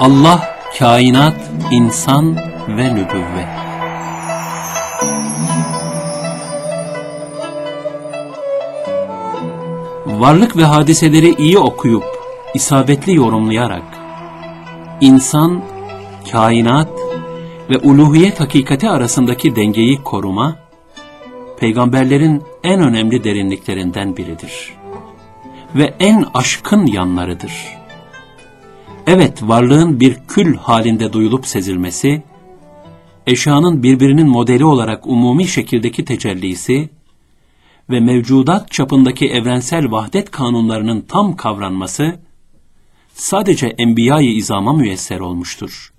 Allah, kainat, insan ve nübüvvet. Varlık ve hadiseleri iyi okuyup, isabetli yorumlayarak, insan, kainat ve uluhiyet hakikati arasındaki dengeyi koruma, peygamberlerin en önemli derinliklerinden biridir. Ve en aşkın yanlarıdır. Evet, varlığın bir kül halinde duyulup sezilmesi, eşyanın birbirinin modeli olarak umumi şekildeki tecellisi ve mevcudat çapındaki evrensel vahdet kanunlarının tam kavranması, sadece Enbiya-i İzam'a müyesser olmuştur.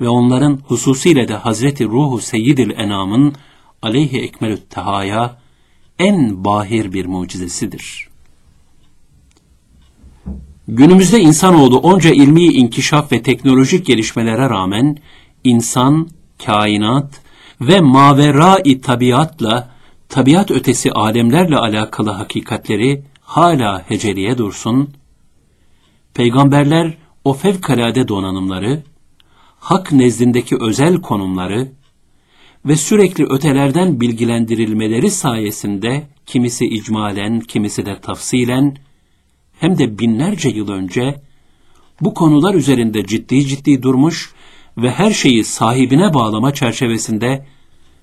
Ve onların hususiyle de Hazreti Ruhu Seyyidil Enam'ın aleyhi ekmelü't tehaya en bahir bir mucizesidir. Günümüzde insanoğlu onca ilmi inkişaf ve teknolojik gelişmelere rağmen insan, kainat ve mavera-i tabiatla, tabiat ötesi alemlerle alakalı hakikatleri hala heceliye dursun, peygamberler o fevkalade donanımları, hak nezdindeki özel konumları ve sürekli ötelerden bilgilendirilmeleri sayesinde kimisi icmalen, kimisi de tafsilen hem de binlerce yıl önce bu konular üzerinde ciddi ciddi durmuş ve her şeyi sahibine bağlama çerçevesinde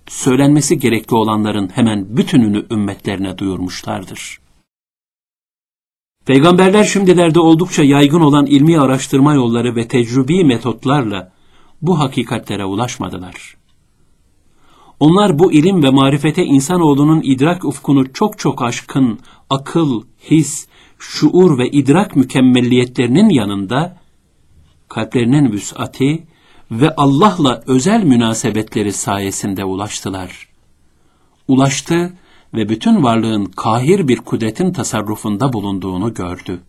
söylenmesi gerekli olanların hemen bütününü ümmetlerine duyurmuşlardır. Peygamberler şimdilerde oldukça yaygın olan ilmi araştırma yolları ve tecrübi metotlarla bu hakikatlere ulaşmadılar. Onlar bu ilim ve marifete insanoğlunun idrak ufkunu çok çok aşkın akıl, his, şuur ve idrak mükemmelliyetlerinin yanında kalplerinin vüsati ve Allah'la özel münasebetleri sayesinde ulaştılar. Ulaştı ve bütün varlığın kahir bir kudretin tasarrufunda bulunduğunu gördü.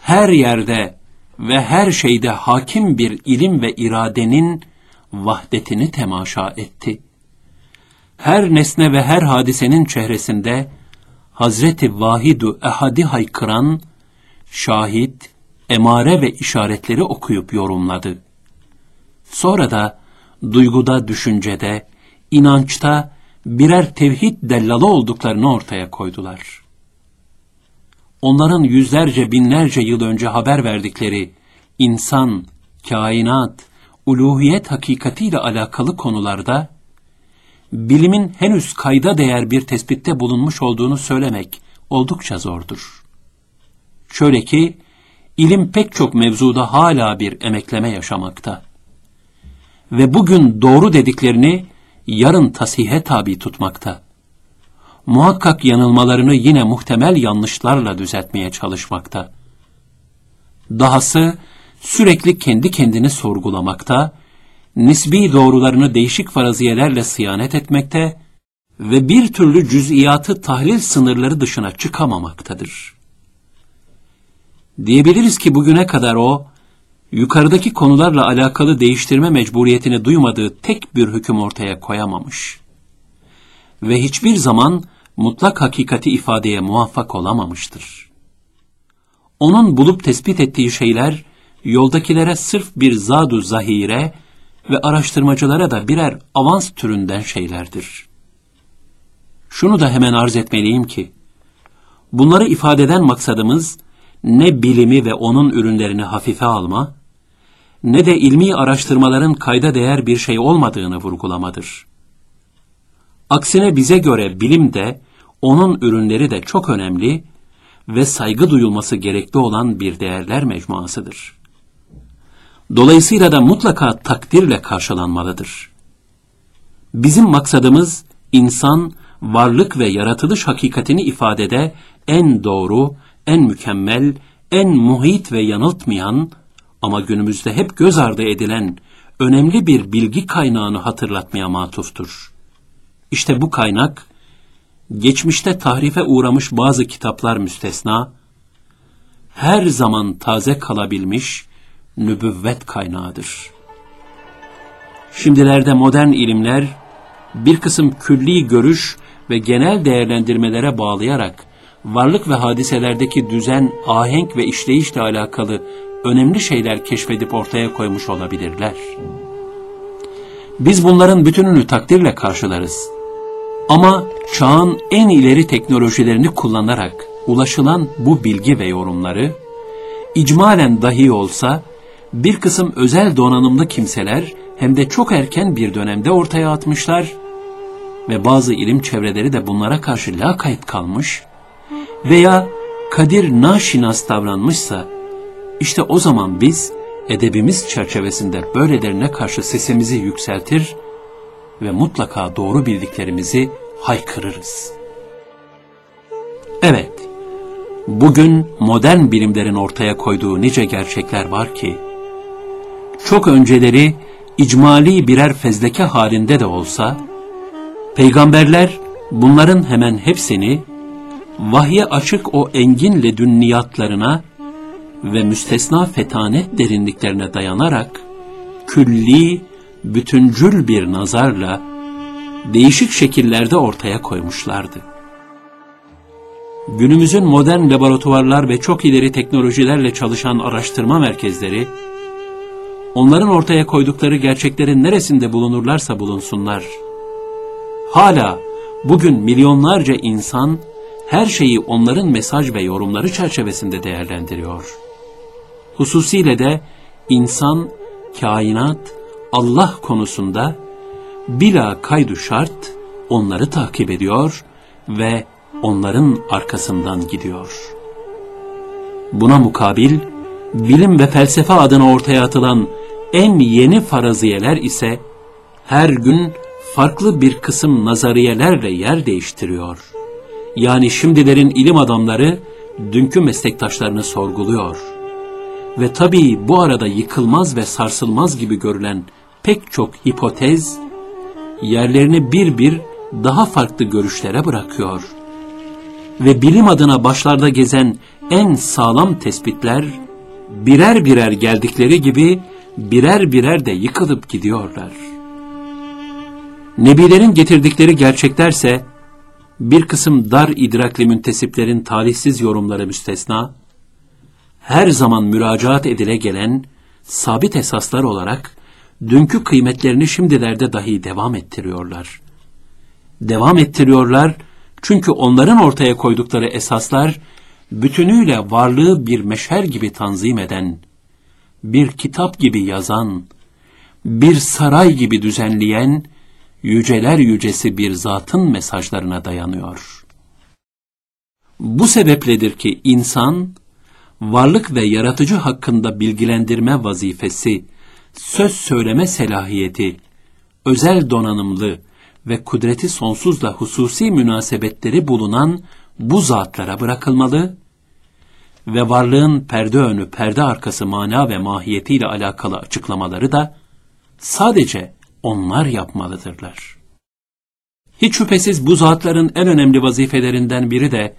Her yerde ve her şeyde hakim bir ilim ve iradenin vahdetini temaşa etti. Her nesne ve her hadisenin çehresinde Hazreti Vahidu Ehad'i haykıran, şahit, emare ve işaretleri okuyup yorumladı. Sonra da duyguda, düşüncede, inançta birer tevhid dellalı olduklarını ortaya koydular. Onların yüzlerce binlerce yıl önce haber verdikleri insan, kainat, uluhiyet hakikatiyle alakalı konularda bilimin henüz kayda değer bir tespitte bulunmuş olduğunu söylemek oldukça zordur. Şöyle ki, ilim pek çok mevzuda hala bir emekleme yaşamakta. Ve bugün doğru dediklerini yarın tasihe tabi tutmakta. Muhakkak yanılmalarını yine muhtemel yanlışlarla düzeltmeye çalışmakta. Dahası sürekli kendi kendini sorgulamakta nisbi doğrularını değişik faraziyelerle sıyanet etmekte ve bir türlü cüz'iyatı tahlil sınırları dışına çıkamamaktadır. Diyebiliriz ki bugüne kadar o, yukarıdaki konularla alakalı değiştirme mecburiyetini duymadığı tek bir hüküm ortaya koyamamış. Ve hiçbir zaman mutlak hakikati ifadeye muvaffak olamamıştır. Onun bulup tespit ettiği şeyler, yoldakilere sırf bir zadu zahire ve araştırmacılara da birer avans türünden şeylerdir. Şunu da hemen arz etmeliyim ki, bunları ifade eden maksadımız ne bilimi ve onun ürünlerini hafife alma, ne de ilmi araştırmaların kayda değer bir şey olmadığını vurgulamadır. Aksine bize göre bilim de, onun ürünleri de çok önemli ve saygı duyulması gerekli olan bir değerler mecmuasıdır. Dolayısıyla da mutlaka takdirle karşılanmalıdır. Bizim maksadımız insan, varlık ve yaratılış hakikatini ifadede en doğru, en mükemmel, en muhit ve yanıltmayan ama günümüzde hep göz ardı edilen önemli bir bilgi kaynağını hatırlatmaya matuftur. İşte bu kaynak, geçmişte tahrife uğramış bazı kitaplar müstesna, her zaman taze kalabilmiş nübüvvet kaynağıdır. Şimdilerde modern ilimler bir kısım külli görüş ve genel değerlendirmelere bağlayarak varlık ve hadiselerdeki düzen, ahenk ve işleyişle alakalı önemli şeyler keşfedip ortaya koymuş olabilirler. Biz bunların bütününü takdirle karşılarız. Ama çağın en ileri teknolojilerini kullanarak ulaşılan bu bilgi ve yorumları, icmalen dahi olsa bir kısım özel donanımlı kimseler hem de çok erken bir dönemde ortaya atmışlar ve bazı ilim çevreleri de bunlara karşı lakayt kalmış veya kadir naşinas davranmışsa, işte o zaman biz edebimiz çerçevesinde böylelerine karşı sesimizi yükseltir ve mutlaka doğru bildiklerimizi haykırırız. Evet, bugün modern bilimlerin ortaya koyduğu nice gerçekler var ki, çok önceleri icmali birer fezleke halinde de olsa, peygamberler bunların hemen hepsini vahye açık o engin ledünniyatlarına ve müstesna fetanet derinliklerine dayanarak külli, bütüncül bir nazarla değişik şekillerde ortaya koymuşlardı. Günümüzün modern laboratuvarlar ve çok ileri teknolojilerle çalışan araştırma merkezleri, onların ortaya koydukları gerçeklerin neresinde bulunurlarsa bulunsunlar, hala bugün milyonlarca insan her şeyi onların mesaj ve yorumları çerçevesinde değerlendiriyor. Hususiyle de insan, kainat, Allah konusunda bila kaydu şart onları takip ediyor ve onların arkasından gidiyor. Buna mukabil bilim ve felsefe adına ortaya atılan en yeni faraziyeler ise her gün farklı bir kısım nazariyelerle yer değiştiriyor. Yani şimdilerin ilim adamları dünkü meslektaşlarını sorguluyor. Ve tabii bu arada yıkılmaz ve sarsılmaz gibi görülen pek çok hipotez yerlerini bir bir daha farklı görüşlere bırakıyor. Ve bilim adına başlarda gezen en sağlam tespitler birer birer geldikleri gibi birer birer de yıkılıp gidiyorlar. Nebilerin getirdikleri gerçeklerse bir kısım dar idrakli müntesiplerin talihsiz yorumları müstesna, her zaman müracaat edile gelen sabit esaslar olarak dünkü kıymetlerini şimdilerde dahi devam ettiriyorlar. Devam ettiriyorlar çünkü onların ortaya koydukları esaslar bütünüyle varlığı bir meşher gibi tanzim eden, bir kitap gibi yazan, bir saray gibi düzenleyen, yüceler yücesi bir zatın mesajlarına dayanıyor. Bu sebepledir ki insan, varlık ve yaratıcı hakkında bilgilendirme vazifesi, söz söyleme selahiyeti, özel donanımlı ve kudreti sonsuzla hususi münasebetleri bulunan bu zatlara bırakılmalı ve varlığın perde önü, perde arkası mana ve mahiyetiyle alakalı açıklamaları da sadece onlar yapmalıdırlar. Hiç şüphesiz bu zatların en önemli vazifelerinden biri de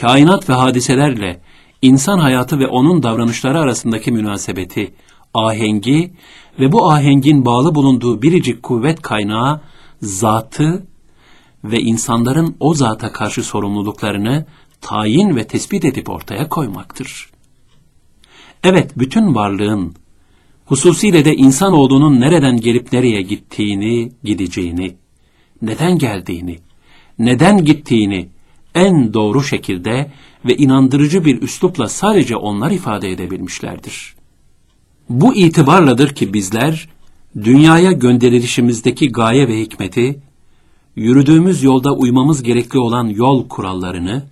kainat ve hadiselerle insan hayatı ve onun davranışları arasındaki münasebeti, ahengi ve bu ahengin bağlı bulunduğu biricik kuvvet kaynağı zatı ve insanların o zata karşı sorumluluklarını tayin ve tespit edip ortaya koymaktır. Evet, bütün varlığın, hususiyle de insanoğlunun nereden gelip nereye gittiğini, gideceğini, neden geldiğini, neden gittiğini en doğru şekilde ve inandırıcı bir üslupla sadece onlar ifade edebilmişlerdir. Bu itibarladır ki bizler, dünyaya gönderilişimizdeki gaye ve hikmeti, yürüdüğümüz yolda uymamız gerekli olan yol kurallarını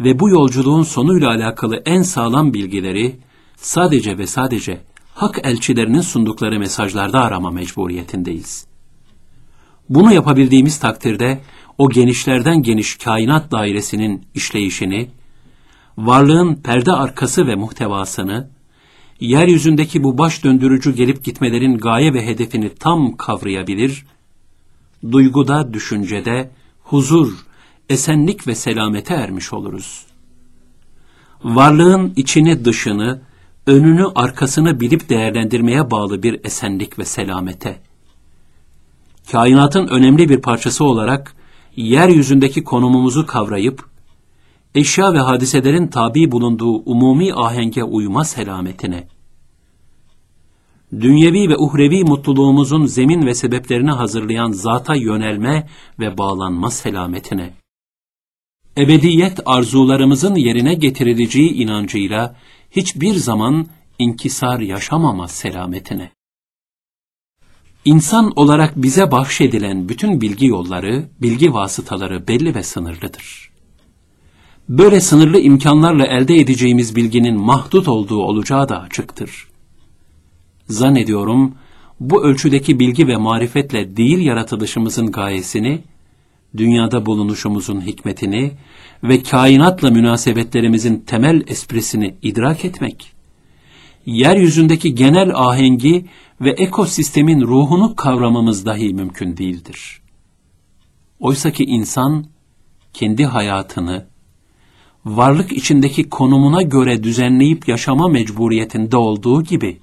ve bu yolculuğun sonuyla alakalı en sağlam bilgileri sadece ve sadece hak elçilerinin sundukları mesajlarda arama mecburiyetindeyiz. Bunu yapabildiğimiz takdirde o genişlerden geniş kainat dairesinin işleyişini, varlığın perde arkası ve muhtevasını, yeryüzündeki bu baş döndürücü gelip gitmelerin gaye ve hedefini tam kavrayabilir, duyguda, düşüncede huzur, esenlik ve selamete ermiş oluruz. Varlığın içini dışını, önünü arkasını bilip değerlendirmeye bağlı bir esenlik ve selamete. Kainatın önemli bir parçası olarak yeryüzündeki konumumuzu kavrayıp, eşya ve hadiselerin tabi bulunduğu umumi ahenge uyma selametine, dünyevi ve uhrevi mutluluğumuzun zemin ve sebeplerini hazırlayan zata yönelme ve bağlanma selametine, ebediyet arzularımızın yerine getirileceği inancıyla hiçbir zaman inkisar yaşamama selametine. İnsan olarak bize bahşedilen bütün bilgi yolları, bilgi vasıtaları belli ve sınırlıdır. Böyle sınırlı imkanlarla elde edeceğimiz bilginin mahdut olduğu olacağı da açıktır. Zannediyorum, bu ölçüdeki bilgi ve marifetle değil yaratılışımızın gayesini, dünyada bulunuşumuzun hikmetini ve kainatla münasebetlerimizin temel esprisini idrak etmek, yeryüzündeki genel ahengi ve ekosistemin ruhunu kavramamız dahi mümkün değildir. Oysa ki insan kendi hayatını varlık içindeki konumuna göre düzenleyip yaşama mecburiyetinde olduğu gibi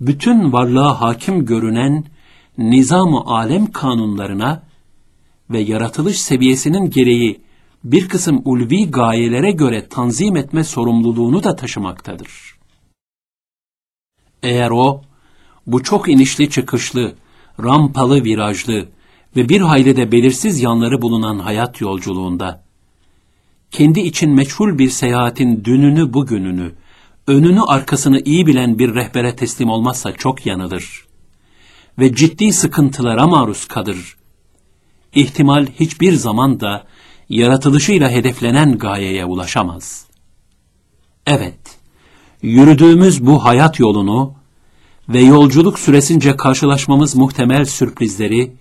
bütün varlığa hakim görünen nizam-ı alem kanunlarına ve yaratılış seviyesinin gereği bir kısım ulvi gayelere göre tanzim etme sorumluluğunu da taşımaktadır. Eğer o, bu çok inişli çıkışlı, rampalı virajlı ve bir hayli de belirsiz yanları bulunan hayat yolculuğunda, kendi için meçhul bir seyahatin dününü bugününü, önünü arkasını iyi bilen bir rehbere teslim olmazsa çok yanılır ve ciddi sıkıntılara maruz kalır. İhtimal hiçbir zaman da yaratılışıyla hedeflenen gayeye ulaşamaz. Evet, yürüdüğümüz bu hayat yolunu ve yolculuk süresince karşılaşmamız muhtemel sürprizleri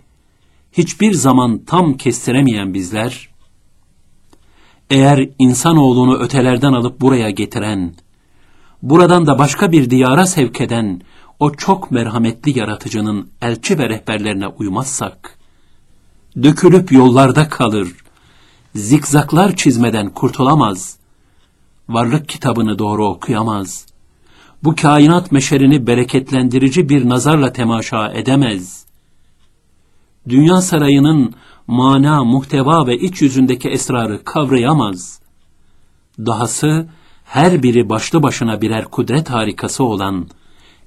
hiçbir zaman tam kestiremeyen bizler, eğer insanoğlunu ötelerden alıp buraya getiren, buradan da başka bir diyara sevk eden o çok merhametli yaratıcının elçi ve rehberlerine uymazsak, dökülüp yollarda kalır, zikzaklar çizmeden kurtulamaz, varlık kitabını doğru okuyamaz, bu kainat meşerini bereketlendirici bir nazarla temaşa edemez. Dünya sarayının mana, muhteva ve iç yüzündeki esrarı kavrayamaz. Dahası her biri başlı başına birer kudret harikası olan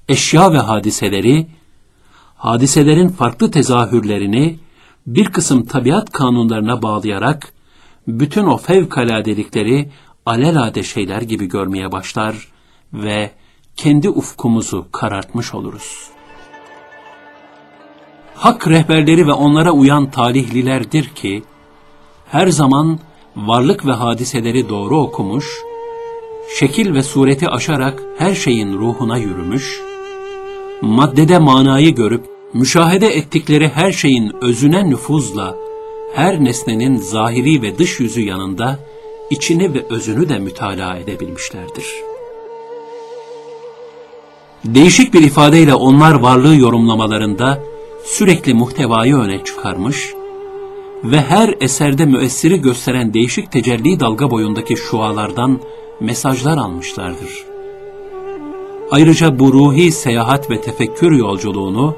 eşya ve hadiseleri, hadiselerin farklı tezahürlerini bir kısım tabiat kanunlarına bağlayarak bütün o fevkaladelikleri alelade şeyler gibi görmeye başlar ve kendi ufkumuzu karartmış oluruz. Hak rehberleri ve onlara uyan talihlilerdir ki, her zaman varlık ve hadiseleri doğru okumuş, şekil ve sureti aşarak her şeyin ruhuna yürümüş, maddede manayı görüp, müşahede ettikleri her şeyin özüne nüfuzla, her nesnenin zahiri ve dış yüzü yanında, içini ve özünü de mütalaa edebilmişlerdir.'' Değişik bir ifadeyle onlar varlığı yorumlamalarında sürekli muhtevayı öne çıkarmış ve her eserde müessiri gösteren değişik tecelli dalga boyundaki şualardan mesajlar almışlardır. Ayrıca bu ruhi seyahat ve tefekkür yolculuğunu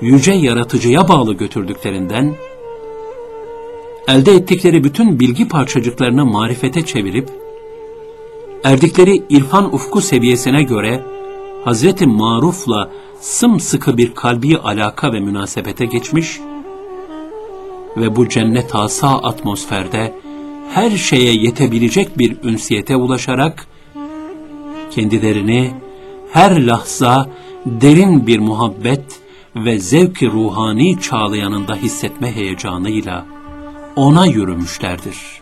yüce yaratıcıya bağlı götürdüklerinden, elde ettikleri bütün bilgi parçacıklarını marifete çevirip, erdikleri irfan ufku seviyesine göre Hazreti Maruf'la sımsıkı bir kalbi alaka ve münasebete geçmiş ve bu cennet asa atmosferde her şeye yetebilecek bir ünsiyete ulaşarak kendilerini her lahza derin bir muhabbet ve zevki ruhani çağlayanında hissetme heyecanıyla ona yürümüşlerdir.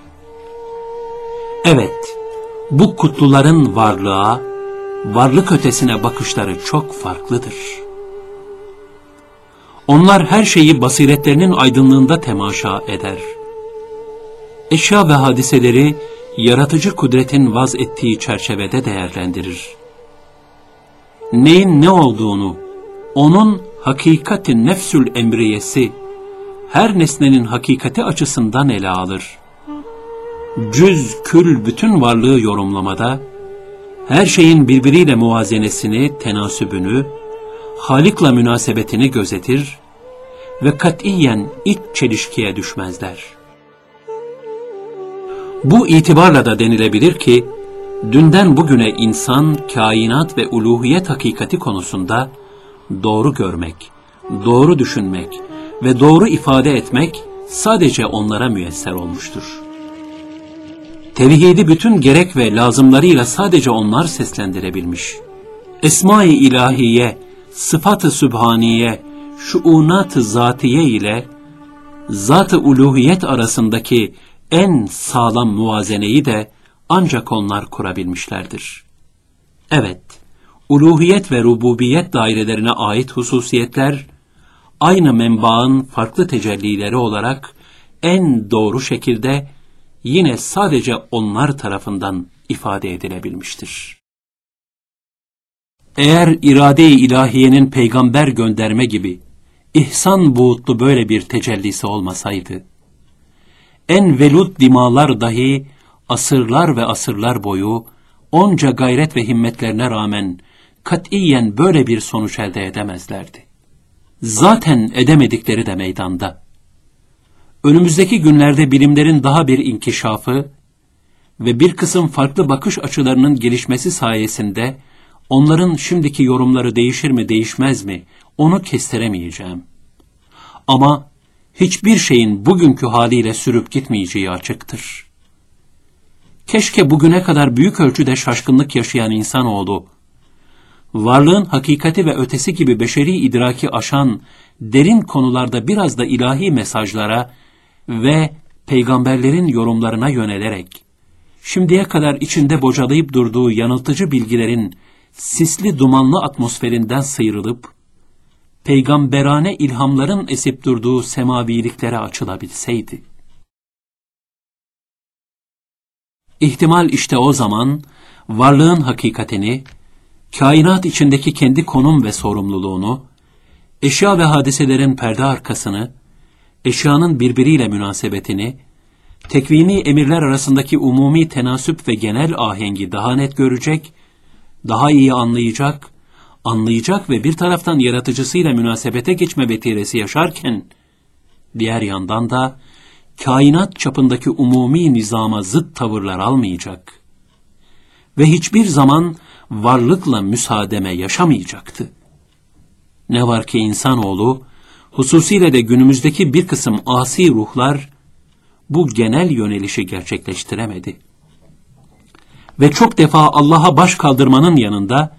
Evet, bu kutluların varlığa, varlık ötesine bakışları çok farklıdır. Onlar her şeyi basiretlerinin aydınlığında temaşa eder. Eşya ve hadiseleri yaratıcı kudretin vaz ettiği çerçevede değerlendirir. Neyin ne olduğunu, onun hakikati nefsül emriyesi, her nesnenin hakikati açısından ele alır. Cüz, kül bütün varlığı yorumlamada, her şeyin birbiriyle muvazenesini, tenasübünü, Halik'la münasebetini gözetir ve katiyen iç çelişkiye düşmezler. Bu itibarla da denilebilir ki, dünden bugüne insan, kainat ve uluhiyet hakikati konusunda doğru görmek, doğru düşünmek ve doğru ifade etmek sadece onlara müyesser olmuştur. Tevhidi bütün gerek ve lazımlarıyla sadece onlar seslendirebilmiş. Esma-i ilahiye, sıfat-ı sübhaniye, şuunat-ı zatiye ile zat-ı uluhiyet arasındaki en sağlam muvazeneyi de ancak onlar kurabilmişlerdir. Evet, uluhiyet ve rububiyet dairelerine ait hususiyetler, aynı menbaın farklı tecellileri olarak en doğru şekilde yine sadece onlar tarafından ifade edilebilmiştir. Eğer irade-i ilahiyenin peygamber gönderme gibi ihsan buğutlu böyle bir tecellisi olmasaydı, en velud dimalar dahi asırlar ve asırlar boyu onca gayret ve himmetlerine rağmen katiyen böyle bir sonuç elde edemezlerdi. Zaten edemedikleri de meydanda. Önümüzdeki günlerde bilimlerin daha bir inkişafı ve bir kısım farklı bakış açılarının gelişmesi sayesinde onların şimdiki yorumları değişir mi değişmez mi onu kestiremeyeceğim. Ama hiçbir şeyin bugünkü haliyle sürüp gitmeyeceği açıktır. Keşke bugüne kadar büyük ölçüde şaşkınlık yaşayan insanoğlu, varlığın hakikati ve ötesi gibi beşeri idraki aşan derin konularda biraz da ilahi mesajlara ve peygamberlerin yorumlarına yönelerek, şimdiye kadar içinde bocalayıp durduğu yanıltıcı bilgilerin sisli dumanlı atmosferinden sıyrılıp, peygamberane ilhamların esip durduğu semaviliklere açılabilseydi. İhtimal işte o zaman varlığın hakikatini, kainat içindeki kendi konum ve sorumluluğunu, eşya ve hadiselerin perde arkasını, eşyanın birbiriyle münasebetini, tekvini emirler arasındaki umumi tenasüp ve genel ahengi daha net görecek, daha iyi anlayacak anlayacak ve bir taraftan yaratıcısıyla münasebete geçme vetiresi yaşarken, diğer yandan da kainat çapındaki umumi nizama zıt tavırlar almayacak ve hiçbir zaman varlıkla müsaademe yaşamayacaktı. Ne var ki insanoğlu, hususiyle de günümüzdeki bir kısım asi ruhlar, bu genel yönelişi gerçekleştiremedi. Ve çok defa Allah'a baş kaldırmanın yanında,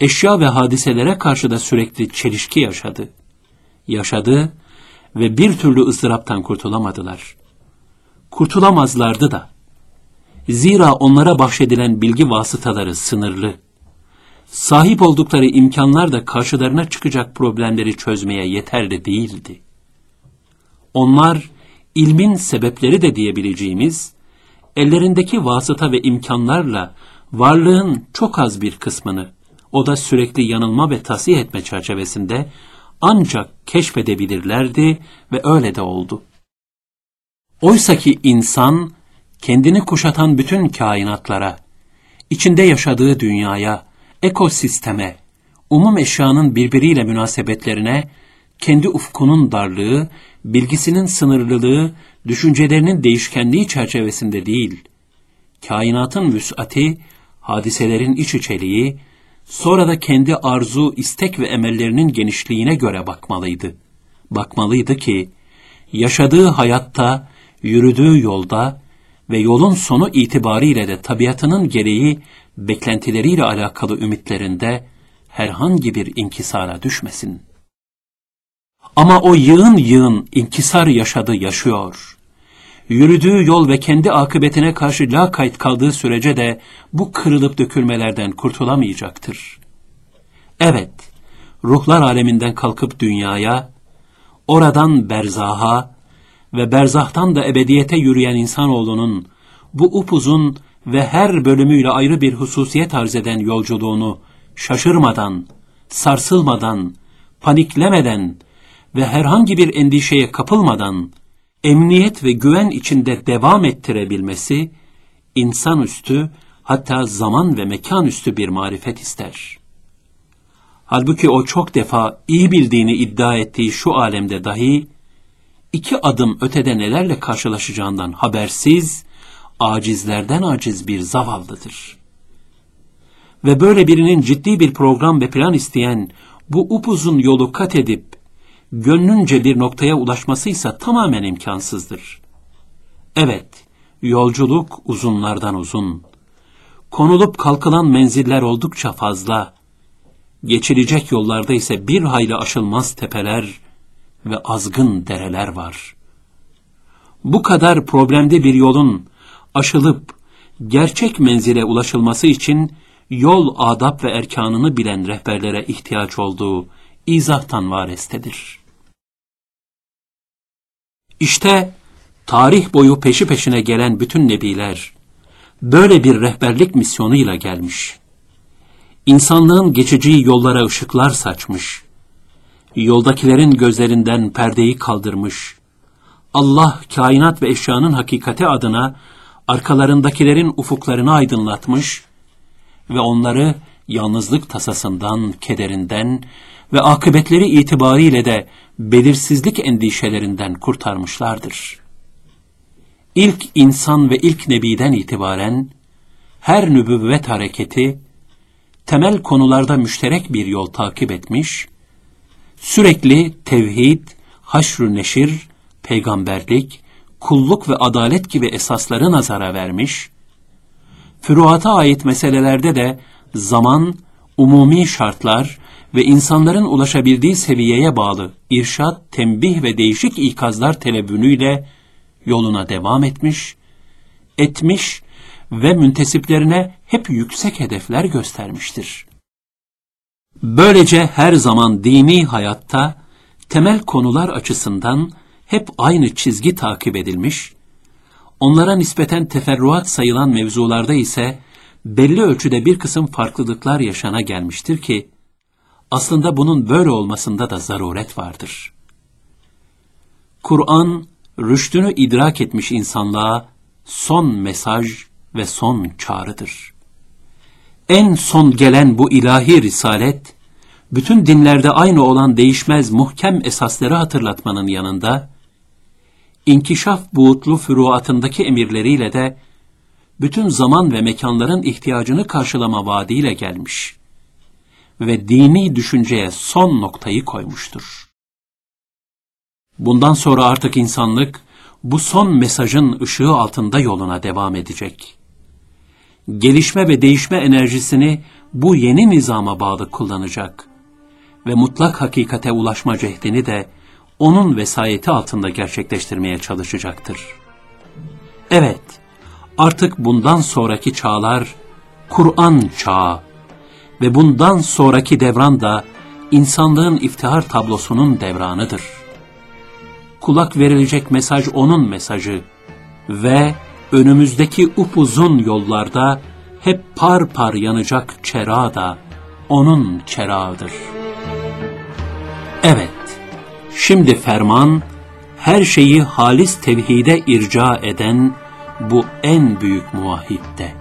eşya ve hadiselere karşı da sürekli çelişki yaşadı. Yaşadı ve bir türlü ızdıraptan kurtulamadılar. Kurtulamazlardı da. Zira onlara bahşedilen bilgi vasıtaları sınırlı. Sahip oldukları imkanlar da karşılarına çıkacak problemleri çözmeye yeterli değildi. Onlar, ilmin sebepleri de diyebileceğimiz, ellerindeki vasıta ve imkanlarla varlığın çok az bir kısmını, o da sürekli yanılma ve tasih etme çerçevesinde ancak keşfedebilirlerdi ve öyle de oldu. Oysa ki insan kendini kuşatan bütün kainatlara, içinde yaşadığı dünyaya, ekosisteme, umum eşyanın birbiriyle münasebetlerine, kendi ufkunun darlığı, bilgisinin sınırlılığı, düşüncelerinin değişkenliği çerçevesinde değil, kainatın vüs'ati, hadiselerin iç içeliği, Sonra da kendi arzu, istek ve emellerinin genişliğine göre bakmalıydı. Bakmalıydı ki, yaşadığı hayatta, yürüdüğü yolda ve yolun sonu itibariyle de tabiatının gereği beklentileriyle alakalı ümitlerinde herhangi bir inkisara düşmesin. Ama o yığın yığın inkisar yaşadı yaşıyor yürüdüğü yol ve kendi akıbetine karşı lakayt kaldığı sürece de bu kırılıp dökülmelerden kurtulamayacaktır. Evet, ruhlar aleminden kalkıp dünyaya, oradan berzaha ve berzahtan da ebediyete yürüyen insanoğlunun bu upuzun ve her bölümüyle ayrı bir hususiyet arz eden yolculuğunu şaşırmadan, sarsılmadan, paniklemeden ve herhangi bir endişeye kapılmadan emniyet ve güven içinde devam ettirebilmesi, insanüstü hatta zaman ve mekan üstü bir marifet ister. Halbuki o çok defa iyi bildiğini iddia ettiği şu alemde dahi, iki adım ötede nelerle karşılaşacağından habersiz, acizlerden aciz bir zavallıdır. Ve böyle birinin ciddi bir program ve plan isteyen bu upuzun yolu kat edip gönlünce bir noktaya ulaşmasıysa tamamen imkansızdır. Evet, yolculuk uzunlardan uzun. Konulup kalkılan menziller oldukça fazla. Geçilecek yollarda ise bir hayli aşılmaz tepeler ve azgın dereler var. Bu kadar problemli bir yolun aşılıp gerçek menzile ulaşılması için yol adap ve erkanını bilen rehberlere ihtiyaç olduğu izahtan varestedir. İşte tarih boyu peşi peşine gelen bütün nebiler böyle bir rehberlik misyonuyla gelmiş. İnsanlığın geçeceği yollara ışıklar saçmış. Yoldakilerin gözlerinden perdeyi kaldırmış. Allah kainat ve eşyanın hakikati adına arkalarındakilerin ufuklarını aydınlatmış ve onları yalnızlık tasasından, kederinden ve akıbetleri itibariyle de belirsizlik endişelerinden kurtarmışlardır. İlk insan ve ilk nebiden itibaren her nübüvvet hareketi temel konularda müşterek bir yol takip etmiş, sürekli tevhid, haşr neşir, peygamberlik, kulluk ve adalet gibi esasları nazara vermiş, füruata ait meselelerde de zaman, umumi şartlar ve insanların ulaşabildiği seviyeye bağlı irşat, tembih ve değişik ikazlar telebünüyle yoluna devam etmiş, etmiş ve müntesiplerine hep yüksek hedefler göstermiştir. Böylece her zaman dini hayatta temel konular açısından hep aynı çizgi takip edilmiş, onlara nispeten teferruat sayılan mevzularda ise belli ölçüde bir kısım farklılıklar yaşana gelmiştir ki, aslında bunun böyle olmasında da zaruret vardır. Kur'an, rüştünü idrak etmiş insanlığa son mesaj ve son çağrıdır. En son gelen bu ilahi risalet, bütün dinlerde aynı olan değişmez muhkem esasları hatırlatmanın yanında, inkişaf buğutlu füruatındaki emirleriyle de bütün zaman ve mekanların ihtiyacını karşılama vaadiyle gelmiş ve dini düşünceye son noktayı koymuştur. Bundan sonra artık insanlık bu son mesajın ışığı altında yoluna devam edecek. Gelişme ve değişme enerjisini bu yeni nizama bağlı kullanacak ve mutlak hakikate ulaşma cehdini de onun vesayeti altında gerçekleştirmeye çalışacaktır. Evet, artık bundan sonraki çağlar Kur'an çağı ve bundan sonraki devran da insanlığın iftihar tablosunun devranıdır. Kulak verilecek mesaj onun mesajı ve önümüzdeki upuzun yollarda hep par par yanacak çera da onun çerağıdır. Evet, şimdi ferman, her şeyi halis tevhide irca eden bu en büyük muvahhidde.